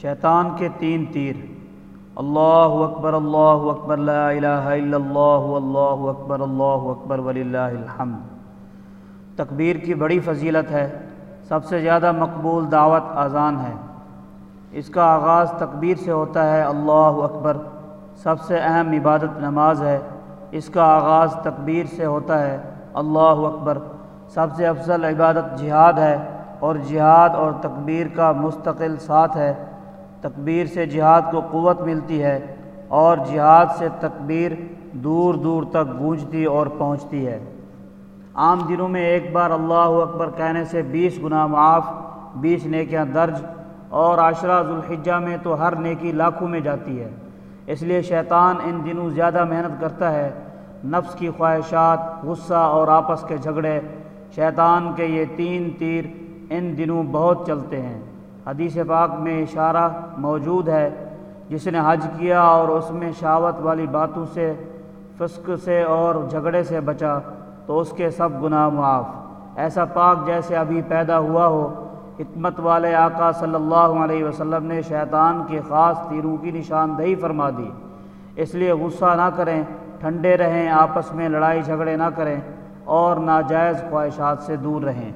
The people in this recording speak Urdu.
شیطان کے تین تیر۔ اللہ اکبر اللہ اکبر، لا الہ الا اللہ اللہ اکبر اللہ اکبر، وللہ الحمد۔ تکبیر کی بڑی فضیلت ہے، سب سے زیادہ مقبول دعوت اذان ہے۔ اس کا آغاز تکبیر سے ہوتا ہے، اللہ اکبر، سب سے اہم عبادت نماز ہے۔ اس کا آغاز تکبیر سے ہوتا ہے، اللہ اکبر، سب سے افضل عبادت جہاد ہے۔ اور جہاد اور تکبیر کا مستقل ساتھ ہے۔ تکبیر سے جہاد کو قوت ملتی ہے اور جہاد سے تکبیر دور دور تک گونجتی اور پہنچتی ہے۔ عام دنوں میں ایک بار اللہ اکبر کہنے سے بیس گناہ معاف، بیس نیکیاں درج اور عشرہ ذوالحجہ میں تو ہر نیکی لاکھوں میں جاتی ہے۔ اس لیے شیطان ان دنوں زیادہ محنت کرتا ہے۔ نفس کی خواہشات، غصہ اور آپس کے جھگڑے، شیطان کے یہ تین تیر ان دنوں بہت چلتے ہیں۔ حدیث پاک میں اشارہ موجود ہے۔ جس نے حج کیا اور اس میں شاوت والی باتوں سے، فسق سے اور جھگڑے سے بچا، تو اس کے سب گناہ معاف۔ ایسا پاک جیسے ابھی پیدا ہوا ہو۔ حکمت والے آقا صلی اللہ علیہ وسلم نے شیطان کے خاص تیروں کی نشاندہی فرما دی۔ اس لیے غصہ نہ کریں، ٹھنڈے رہیں، آپس میں لڑائی جھگڑے نہ کریں اور ناجائز خواہشات سے دور رہیں۔